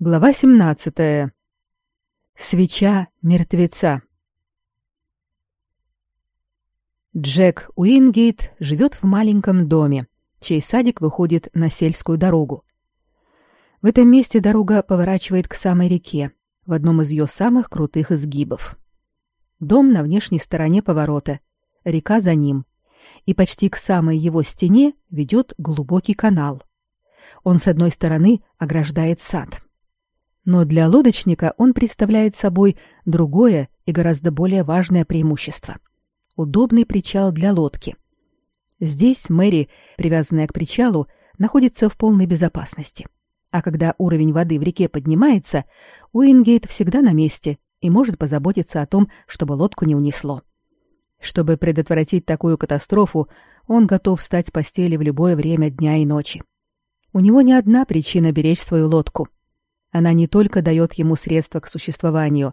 Глава 17. Свеча мертвеца. Джек Уингейт живет в маленьком доме, чей садик выходит на сельскую дорогу. В этом месте дорога поворачивает к самой реке, в одном из ее самых крутых изгибов. Дом на внешней стороне поворота, река за ним, и почти к самой его стене ведет глубокий канал. Он с одной стороны ограждает сад — но для лодочника он представляет собой другое и гораздо более важное преимущество удобный причал для лодки. Здесь Мэри, привязанная к причалу, находится в полной безопасности. А когда уровень воды в реке поднимается, Уингейт всегда на месте и может позаботиться о том, чтобы лодку не унесло. Чтобы предотвратить такую катастрофу, он готов встать с постели в любое время дня и ночи. У него не одна причина беречь свою лодку. Она не только дает ему средства к существованию,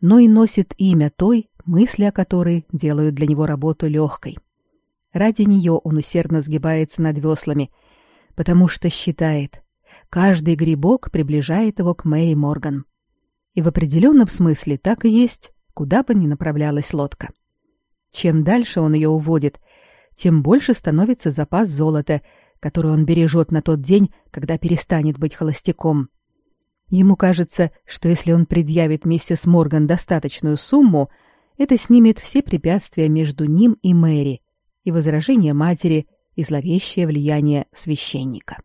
но и носит имя той, мысли о которой делают для него работу легкой. Ради нее он усердно сгибается над веслами, потому что считает, каждый грибок приближает его к Мэри Морган. И в определенном смысле так и есть, куда бы ни направлялась лодка. Чем дальше он ее уводит, тем больше становится запас золота, который он бережет на тот день, когда перестанет быть холостяком. Ему кажется, что если он предъявит миссис Морган достаточную сумму, это снимет все препятствия между ним и Мэри, и возражения матери, и зловещее влияние священника.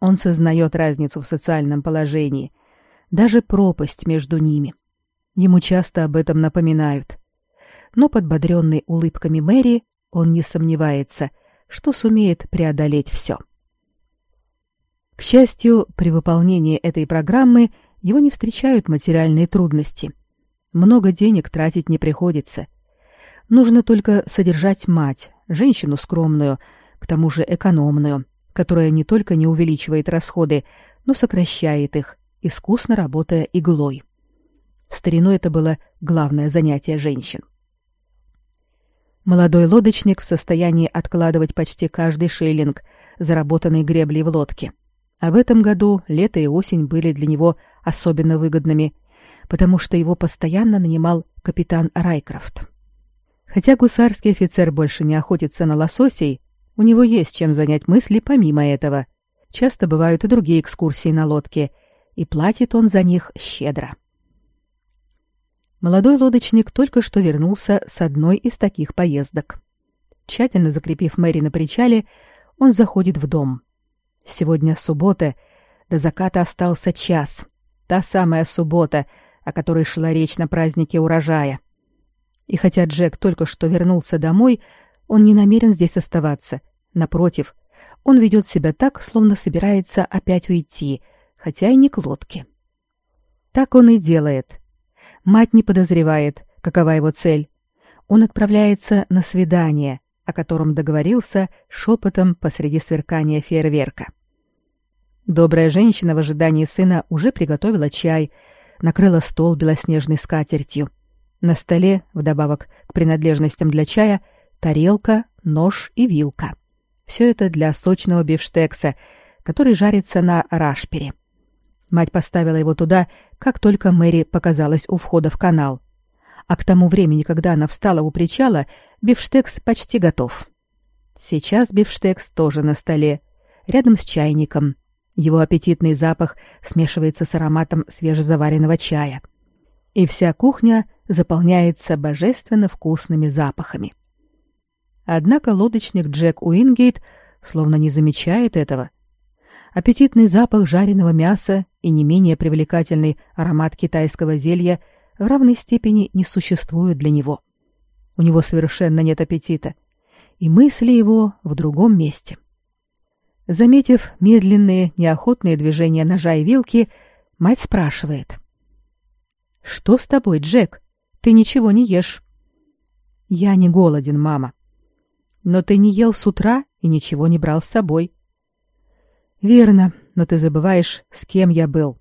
Он сознает разницу в социальном положении, даже пропасть между ними. Ему часто об этом напоминают. Но подбодренный улыбками Мэри, он не сомневается, что сумеет преодолеть все. К счастью, при выполнении этой программы его не встречают материальные трудности. Много денег тратить не приходится. Нужно только содержать мать, женщину скромную, к тому же экономную, которая не только не увеличивает расходы, но сокращает их, искусно работая иглой. В старину это было главное занятие женщин. Молодой лодочник в состоянии откладывать почти каждый шиллинг, заработанный греблей в лодке. А в этом году лето и осень были для него особенно выгодными, потому что его постоянно нанимал капитан Райкрафт. Хотя гусарский офицер больше не охотится на лососей, у него есть чем занять мысли помимо этого. Часто бывают и другие экскурсии на лодке, и платит он за них щедро. Молодой лодочник только что вернулся с одной из таких поездок. Тщательно закрепив Мэри на причале, он заходит в дом. Сегодня суббота, до заката остался час. Та самая суббота, о которой шла речь на празднике урожая. И хотя Джек только что вернулся домой, он не намерен здесь оставаться. Напротив, он ведет себя так, словно собирается опять уйти, хотя и не к лодке. Так он и делает. Мать не подозревает, какова его цель. Он отправляется на свидание, о котором договорился шепотом посреди сверкания фейерверка. Добрая женщина в ожидании сына уже приготовила чай, накрыла стол белоснежной скатертью. На столе, вдобавок к принадлежностям для чая, тарелка, нож и вилка. Все это для сочного бифштекса, который жарится на рашпере. Мать поставила его туда, как только Мэри показалась у входа в канал. А к тому времени, когда она встала у причала, бифштекс почти готов. Сейчас бифштекс тоже на столе, рядом с чайником, его аппетитный запах смешивается с ароматом свежезаваренного чая. И вся кухня заполняется божественно вкусными запахами. Однако лодочник Джек Уингейт словно не замечает этого. Аппетитный запах жареного мяса и не менее привлекательный аромат китайского зелья в равной степени не существуют для него. У него совершенно нет аппетита, и мысли его в другом месте. — Заметив медленные, неохотные движения ножа и вилки, мать спрашивает. «Что с тобой, Джек? Ты ничего не ешь». «Я не голоден, мама». «Но ты не ел с утра и ничего не брал с собой». «Верно, но ты забываешь, с кем я был».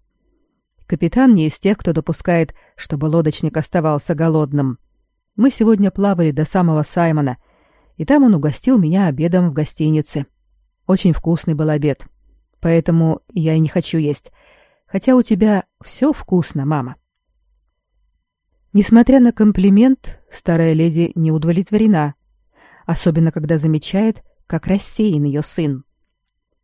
Капитан не из тех, кто допускает, чтобы лодочник оставался голодным. Мы сегодня плавали до самого Саймона, и там он угостил меня обедом в гостинице. Очень вкусный был обед. Поэтому я и не хочу есть. Хотя у тебя все вкусно, мама. Несмотря на комплимент, старая леди не удовлетворена, особенно когда замечает, как рассеян ее сын.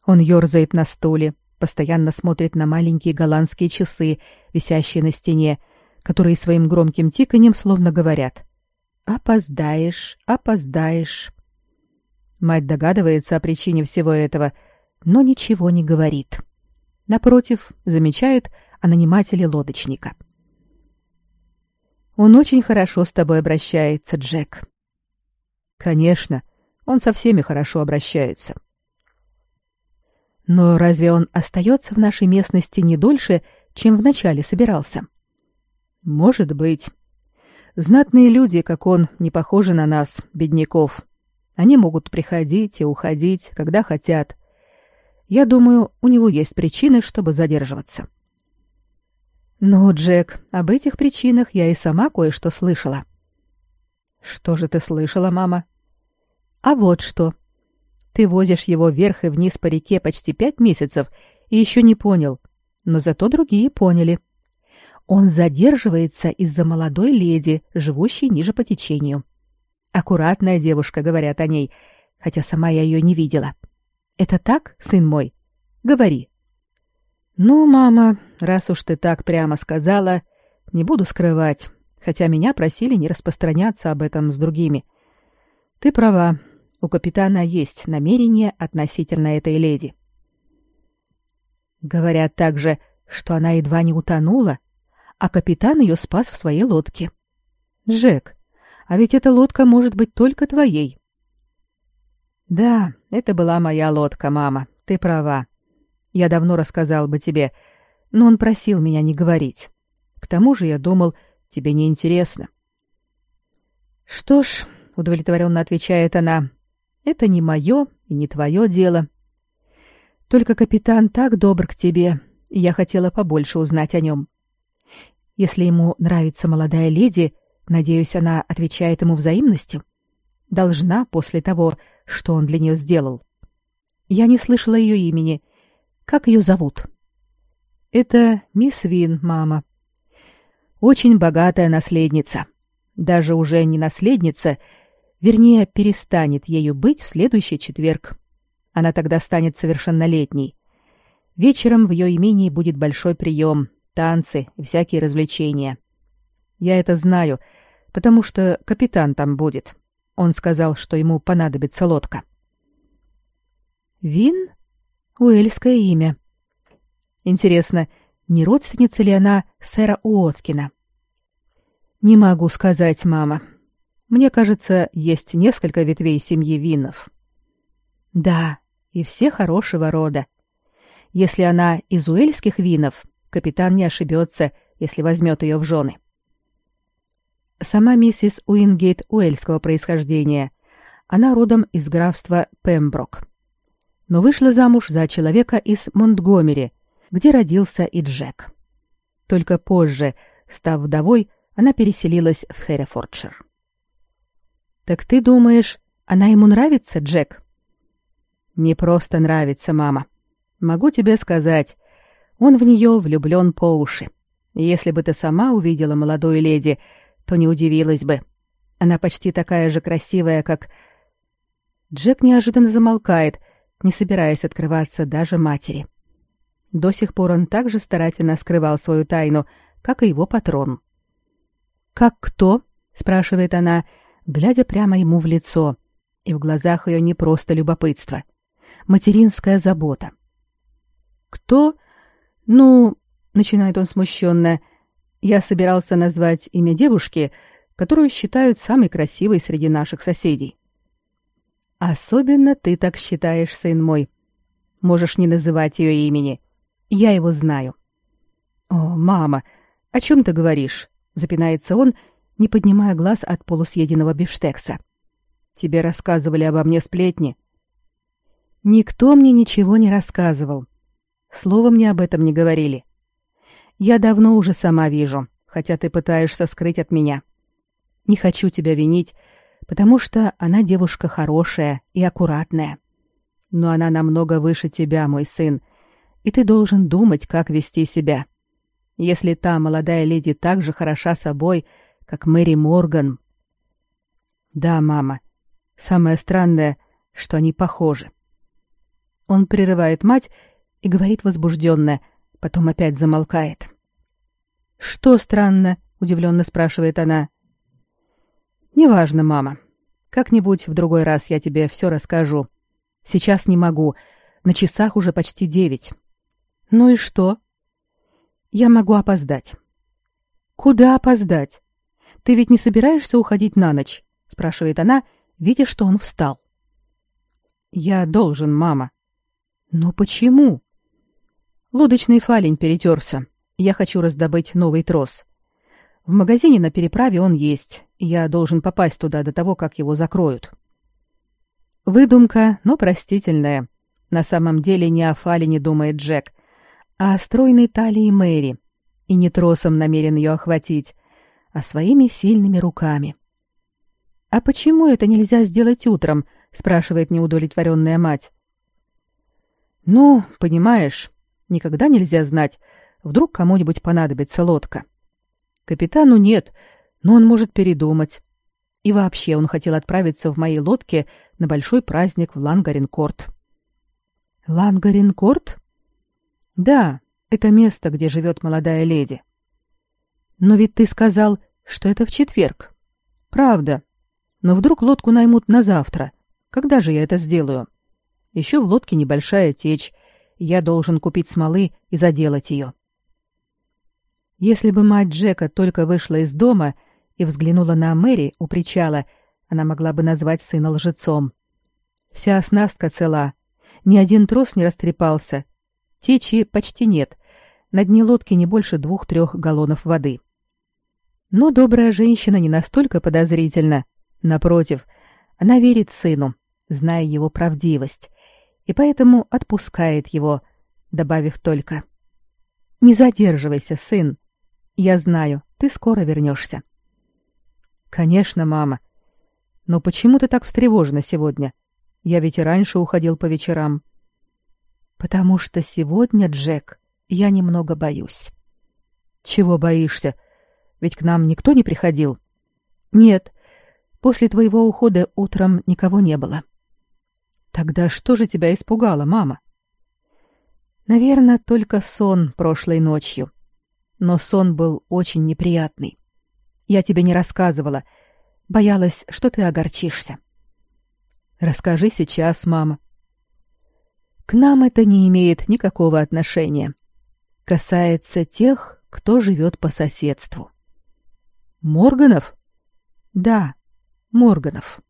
Он ерзает на стуле, постоянно смотрит на маленькие голландские часы, висящие на стене, которые своим громким тиканьем словно говорят «Опоздаешь, опоздаешь». Мать догадывается о причине всего этого, но ничего не говорит. Напротив, замечает о нанимателе лодочника. «Он очень хорошо с тобой обращается, Джек». «Конечно, он со всеми хорошо обращается». Но разве он остается в нашей местности не дольше, чем вначале собирался? Может быть. Знатные люди, как он, не похожи на нас, бедняков. Они могут приходить и уходить, когда хотят. Я думаю, у него есть причины, чтобы задерживаться. Но, Джек, об этих причинах я и сама кое-что слышала. Что же ты слышала, мама? А вот что. Ты возишь его вверх и вниз по реке почти пять месяцев и еще не понял. Но зато другие поняли. Он задерживается из-за молодой леди, живущей ниже по течению. Аккуратная девушка, говорят о ней, хотя сама я ее не видела. Это так, сын мой? Говори. Ну, мама, раз уж ты так прямо сказала, не буду скрывать, хотя меня просили не распространяться об этом с другими. Ты права, у капитана есть намерение относительно этой леди. Говорят также, что она едва не утонула, а капитан ее спас в своей лодке. Джек, а ведь эта лодка может быть только твоей. Да, это была моя лодка, мама. Ты права. Я давно рассказал бы тебе, но он просил меня не говорить. К тому же я думал, тебе не интересно. Что ж, удовлетворенно отвечает она, это не мое и не твое дело. Только капитан так добр к тебе, и я хотела побольше узнать о нем. Если ему нравится молодая леди, надеюсь, она отвечает ему взаимностью. Должна после того, что он для нее сделал. Я не слышала ее имени. Как ее зовут? Это мисс Вин, мама. Очень богатая наследница. Даже уже не наследница, Вернее, перестанет ею быть в следующий четверг. Она тогда станет совершеннолетней. Вечером в ее имении будет большой прием, танцы всякие развлечения. Я это знаю, потому что капитан там будет. Он сказал, что ему понадобится лодка. Вин? Уэльское имя. Интересно, не родственница ли она сэра Уоткина? Не могу сказать, мама. Мне кажется, есть несколько ветвей семьи Винов. Да, и все хорошего рода. Если она из уэльских Винов, капитан не ошибется, если возьмет ее в жены. Сама миссис Уингейт уэльского происхождения. Она родом из графства Пемброк. Но вышла замуж за человека из Монтгомери, где родился и Джек. Только позже, став вдовой, она переселилась в Херефордшир. Так ты думаешь, она ему нравится, Джек? Не просто нравится, мама. Могу тебе сказать, он в нее влюблен по уши. Если бы ты сама увидела молодую леди, то не удивилась бы. Она почти такая же красивая, как... Джек неожиданно замолкает, не собираясь открываться даже матери. До сих пор он также старательно скрывал свою тайну, как и его патрон. «Как кто?» — спрашивает она, — глядя прямо ему в лицо, и в глазах ее не просто любопытство, материнская забота. «Кто? Ну...» — начинает он смущенно. «Я собирался назвать имя девушки, которую считают самой красивой среди наших соседей». «Особенно ты так считаешь, сын мой. Можешь не называть ее имени. Я его знаю». «О, мама, о чем ты говоришь?» — запинается он не поднимая глаз от полусъеденного бифштекса. Тебе рассказывали обо мне сплетни. Никто мне ничего не рассказывал. Слова мне об этом не говорили. Я давно уже сама вижу, хотя ты пытаешься скрыть от меня. Не хочу тебя винить, потому что она девушка хорошая и аккуратная. Но она намного выше тебя, мой сын, и ты должен думать, как вести себя. Если та молодая леди так же хороша собой, как Мэри Морган. Да, мама. Самое странное, что они похожи. Он прерывает мать и говорит возбужденно, потом опять замолкает. Что странно? удивленно спрашивает она. Неважно, мама. Как-нибудь в другой раз я тебе все расскажу. Сейчас не могу. На часах уже почти девять. Ну и что? Я могу опоздать. Куда опоздать? Ты ведь не собираешься уходить на ночь? спрашивает она, видя, что он встал. Я должен, мама. Но почему? Лодочный фалень перетерся. Я хочу раздобыть новый трос. В магазине на переправе он есть. Я должен попасть туда до того, как его закроют. Выдумка, но простительная. На самом деле не о фалине думает Джек, а о стройной талии Мэри. И не тросом намерен ее охватить, а своими сильными руками. «А почему это нельзя сделать утром?» — спрашивает неудовлетворенная мать. «Ну, понимаешь, никогда нельзя знать, вдруг кому-нибудь понадобится лодка. Капитану нет, но он может передумать. И вообще он хотел отправиться в моей лодке на большой праздник в Лангаренкорт. Лангаренкорт? Да, это место, где живет молодая леди. Но ведь ты сказал, что это в четверг. Правда. Но вдруг лодку наймут на завтра. Когда же я это сделаю? Еще в лодке небольшая течь. Я должен купить смолы и заделать ее. Если бы мать Джека только вышла из дома и взглянула на Мэри у причала, она могла бы назвать сына лжецом. Вся оснастка цела, ни один трос не растрепался. Течи почти нет. На дне лодки не больше двух-трех галлонов воды. Но добрая женщина не настолько подозрительна. Напротив, она верит сыну, зная его правдивость, и поэтому отпускает его, добавив только «Не задерживайся, сын. Я знаю, ты скоро вернешься». «Конечно, мама. Но почему ты так встревожена сегодня? Я ведь и раньше уходил по вечерам». «Потому что сегодня, Джек, я немного боюсь». «Чего боишься? Ведь к нам никто не приходил?» «Нет, после твоего ухода утром никого не было». «Тогда что же тебя испугало, мама?» «Наверное, только сон прошлой ночью. Но сон был очень неприятный. Я тебе не рассказывала. Боялась, что ты огорчишься. Расскажи сейчас, мама. К нам это не имеет никакого отношения. Касается тех, кто живет по соседству. Морганов? Да, Морганов.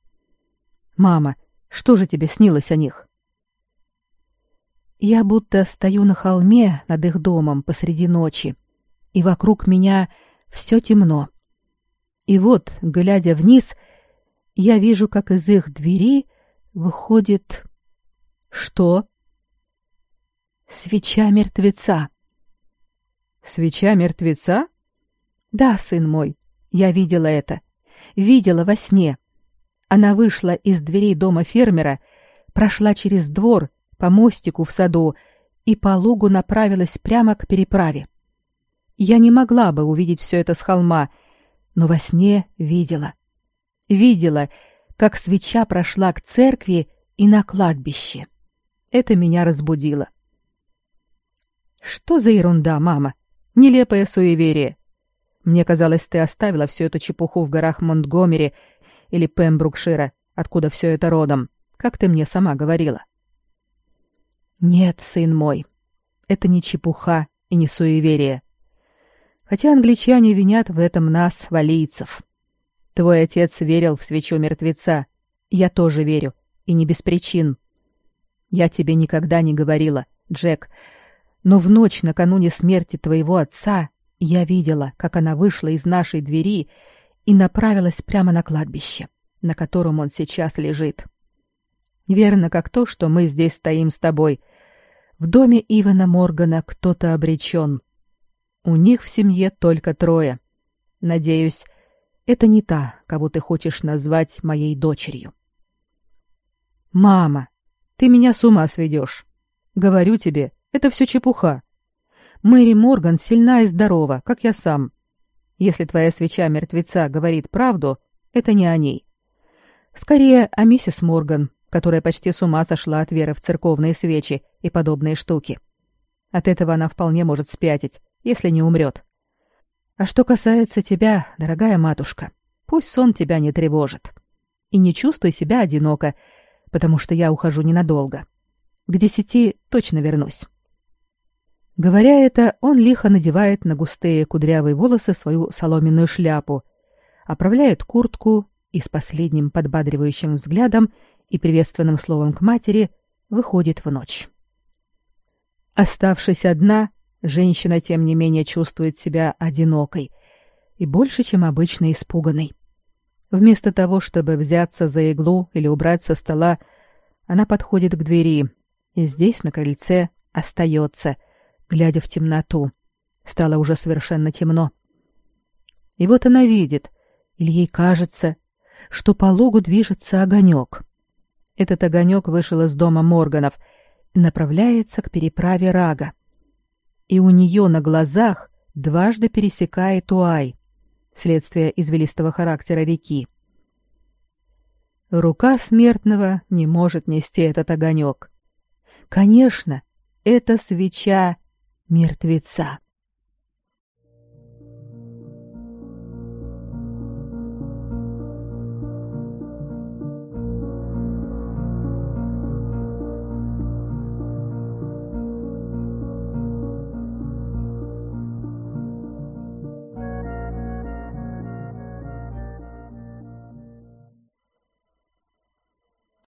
Мама, что же тебе снилось о них? Я будто стою на холме над их домом посреди ночи, и вокруг меня все темно. И вот, глядя вниз, я вижу, как из их двери выходит... Что? Свеча мертвеца. Свеча мертвеца? Да, сын мой, я видела это. Видела во сне. Она вышла из дверей дома фермера, прошла через двор, по мостику в саду и по лугу направилась прямо к переправе. Я не могла бы увидеть все это с холма, но во сне видела. Видела, как свеча прошла к церкви и на кладбище. Это меня разбудило. Что за ерунда, мама? Нелепое суеверие. Мне казалось, ты оставила всю эту чепуху в горах Монтгомери или Пембрукшира, откуда все это родом, как ты мне сама говорила. Нет, сын мой, это не чепуха и не суеверие хотя англичане винят в этом нас, валийцев. Твой отец верил в свечу мертвеца. Я тоже верю, и не без причин. Я тебе никогда не говорила, Джек, но в ночь накануне смерти твоего отца я видела, как она вышла из нашей двери и направилась прямо на кладбище, на котором он сейчас лежит. Верно, как то, что мы здесь стоим с тобой. В доме Ивана Моргана кто-то обречен. У них в семье только трое. Надеюсь, это не та, кого ты хочешь назвать моей дочерью. Мама, ты меня с ума сведешь. Говорю тебе, Это все чепуха. Мэри Морган сильна и здорова, как я сам. Если твоя свеча мертвеца говорит правду, это не о ней. Скорее о миссис Морган, которая почти с ума сошла от веры в церковные свечи и подобные штуки. От этого она вполне может спятить, если не умрет. А что касается тебя, дорогая матушка, пусть сон тебя не тревожит. И не чувствуй себя одиноко, потому что я ухожу ненадолго. К десяти точно вернусь. Говоря это, он лихо надевает на густые кудрявые волосы свою соломенную шляпу, оправляет куртку и с последним подбадривающим взглядом и приветственным словом к матери выходит в ночь. Оставшись одна, женщина, тем не менее, чувствует себя одинокой и больше, чем обычно, испуганной. Вместо того, чтобы взяться за иглу или убрать со стола, она подходит к двери и здесь, на крыльце, остается, глядя в темноту. Стало уже совершенно темно. И вот она видит, или ей кажется, что по лугу движется огонек. Этот огонек вышел из дома Морганов — направляется к переправе Рага. И у нее на глазах дважды пересекает Уай, следствие извилистого характера реки. Рука смертного не может нести этот огонек. Конечно, это свеча мертвеца.